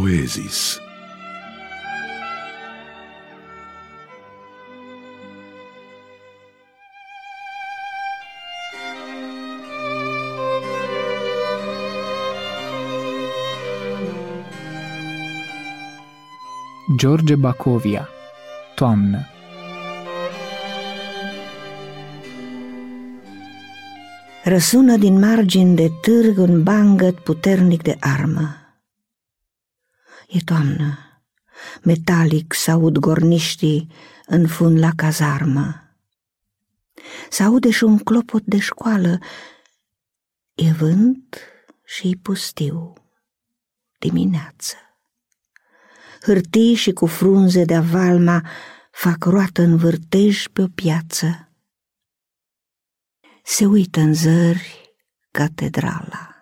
poezis. George Bacovia Toamnă Răsună din margini de târg un bangăt puternic de armă. E toamnă, metalic s-aud gorniștii în fund la cazarmă. S-aude și un clopot de școală, e vânt și pustiu, dimineață. Hârtii și cu frunze de avalma fac roată în vârtej pe o piață. Se uită în zări catedrala,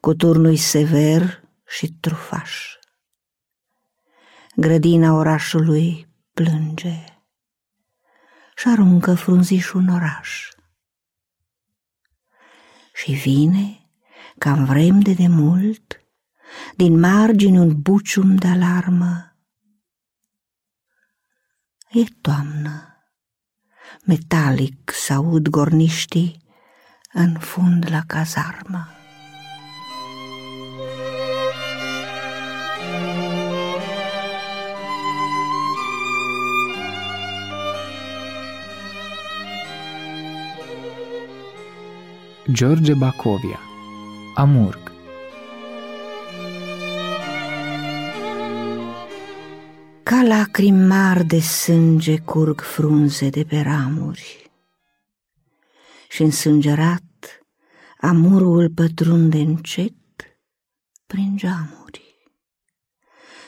cu turnul sever și trufaș. Grădina orașului plânge și aruncă frunziș un oraș. Și vine, cam vrem de demult, din margini un bucium de alarmă. E toamnă metalic s-aud gorniștii în fund la cazarmă. George Bacovia. Amurg. Ca lacrimi mari de sânge curg frunze de pe ramuri. Și însângerat amurul pătrunde încet prin geamuri.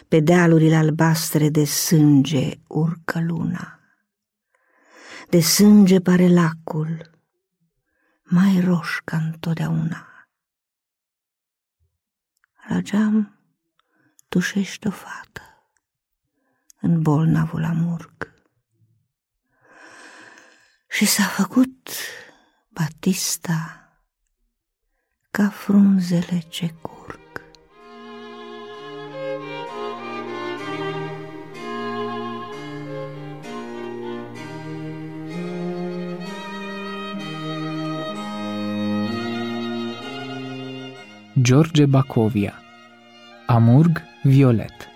Pe dealurile albastre de sânge urcă luna, de sânge pare lacul, mai roș ca întotdeauna. La geam tușește o fată în bolnavul amurg. Și s-a făcut Batista ca frunzele ce George Bacovia Amurg Violet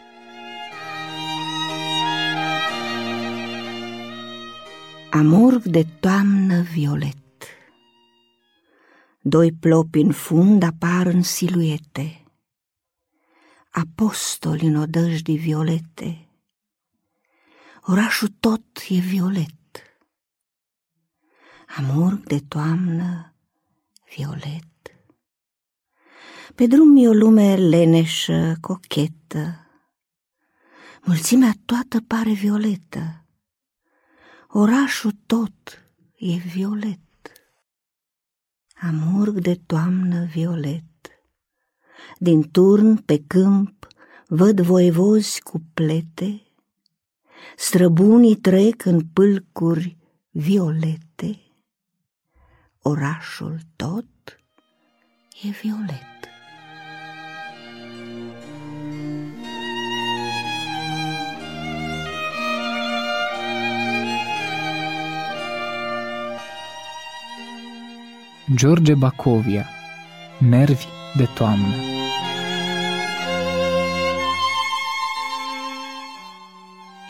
Amurg de toamnă violet. Doi plopi în fund apar în siluete, Apostoli în odăjdi violete, Orașul tot e violet. Amurg de toamnă violet. Pe drum e o lume leneșă, cochetă, Mulțimea toată pare violetă, Orașul tot e violet. Amurg de toamnă violet. Din turn pe câmp văd voievozi cu plete, Străbunii trec în pâlcuri violete, Orașul tot e violet. George Bacovia Nervi de toamnă.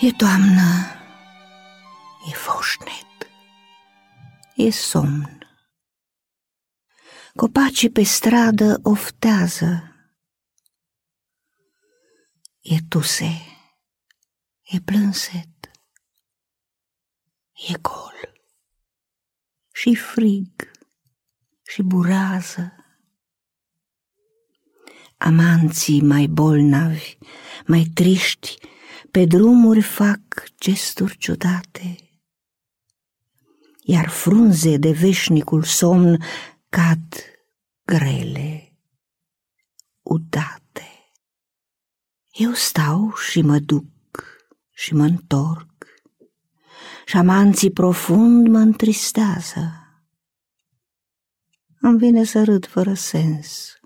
E toamnă, e foșnet, e somn. Copacii pe stradă oftează, e tuse, e plânset, e gol. Și frig și burază. Amanții mai bolnavi, mai triști, pe drumuri fac gesturi ciudate, iar frunze de veșnicul somn cad grele, udate. Eu stau și mă duc și mă întorc, și amanții profund mă întristează îmi vine să râd fără sens.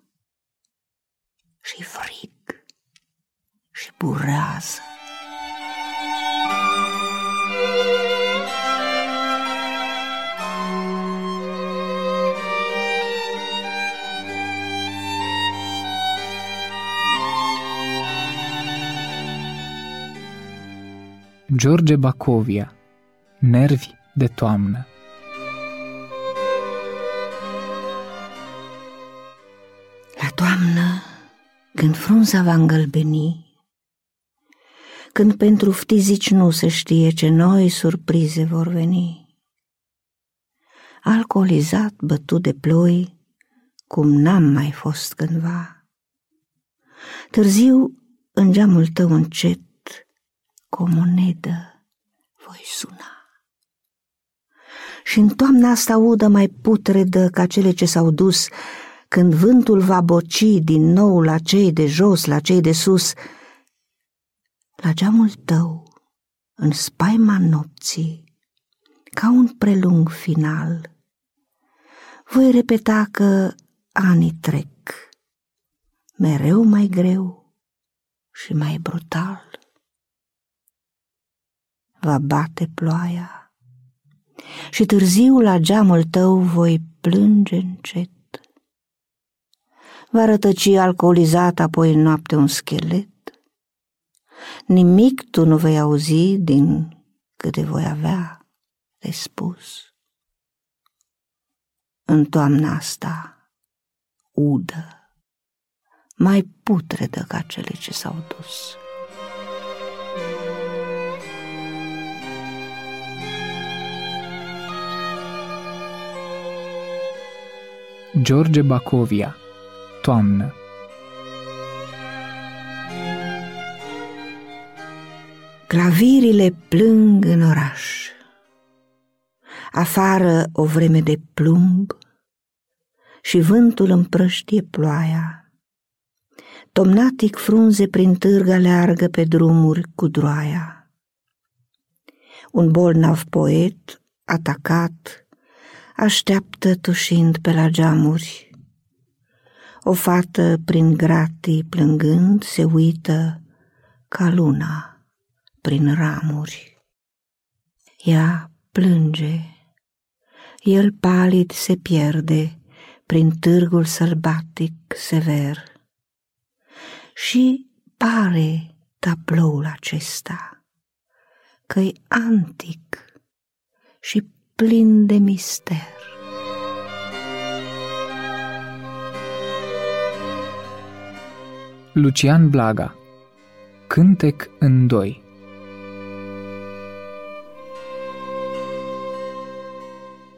Și frig și burează. George Bacovia Nervi de toamnă toamnă, când frunza va îngălbeni, când pentru ftizici nu se știe ce noi surprize vor veni, alcoolizat, bătut de ploi, cum n-am mai fost cândva. Târziu, în geamul tău încet, cu o monedă voi suna. Și în toamna asta udă mai putredă ca cele ce s-au dus, când vântul va boci din nou la cei de jos, la cei de sus, la geamul tău, în spaima nopții, ca un prelung final, voi repeta că anii trec, mereu mai greu și mai brutal va bate ploaia și târziu la geamul tău voi plânge încet. Va rătăci alcoolizat apoi în noapte un schelet. Nimic tu nu vei auzi din câte voi avea de spus. În toamna asta, udă, mai putredă ca cele ce s-au dus. George Bacovia Toamnă Clavirile plâng în oraș. Afară o vreme de plumb și vântul împrăștie ploaia. Tomnatic frunze prin târga leargă pe drumuri cu droaia. Un bolnav poet, atacat, așteaptă tușind pe la geamuri. O fată prin gratii plângând se uită ca luna prin ramuri. Ea plânge, el palid se pierde prin târgul sălbatic sever și pare tabloul acesta că-i antic și plin de mister. Lucian Blaga Cântec în doi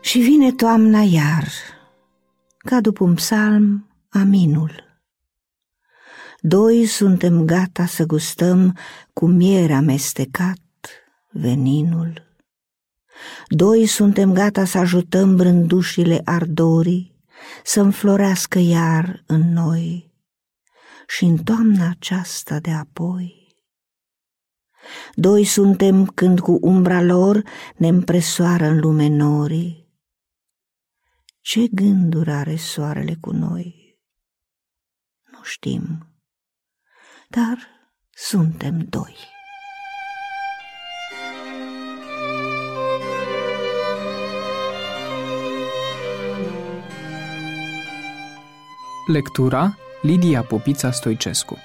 Și vine toamna iar, ca după un psalm, aminul. Doi suntem gata să gustăm cu miere amestecat veninul. Doi suntem gata să ajutăm brândușile ardorii să înflorească iar în noi și în toamna aceasta de apoi. Doi suntem când cu umbra lor ne împresoară în lume norii. Ce gânduri are soarele cu noi? Nu știm, dar suntem doi. Lectura Lidia Popița Stoicescu